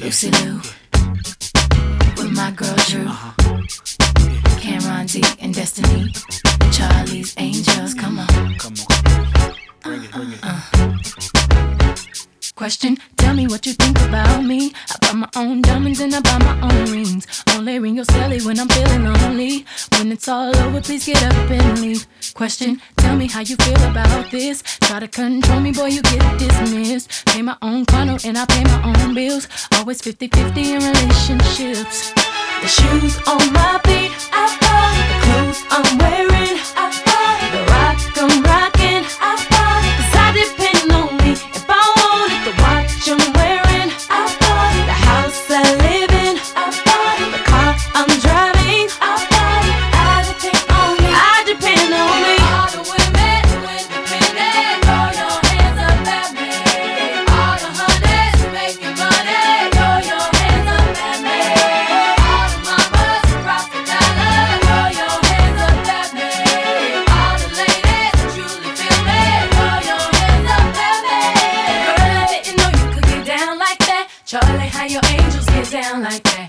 Lucy Liu. With my girl Drew. Uh-huh. Cameron D and Destiny. Charlie's Angels. Come on. Come on. Bring it, bring it. Uh-uh. Question, tell me what you think about me. I buy my own diamonds and I buy my own rings. Only ring your celly when I'm feeling lonely. When it's all over, please get up and leave. Question, tell me how you feel about this. Try to control me, boy, you get dismissed. Pay my own condo and I pay my own bills. Always 50 50 in relationships. The shoes on my feet, I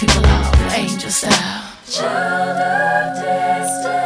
people love, angel style. Child of.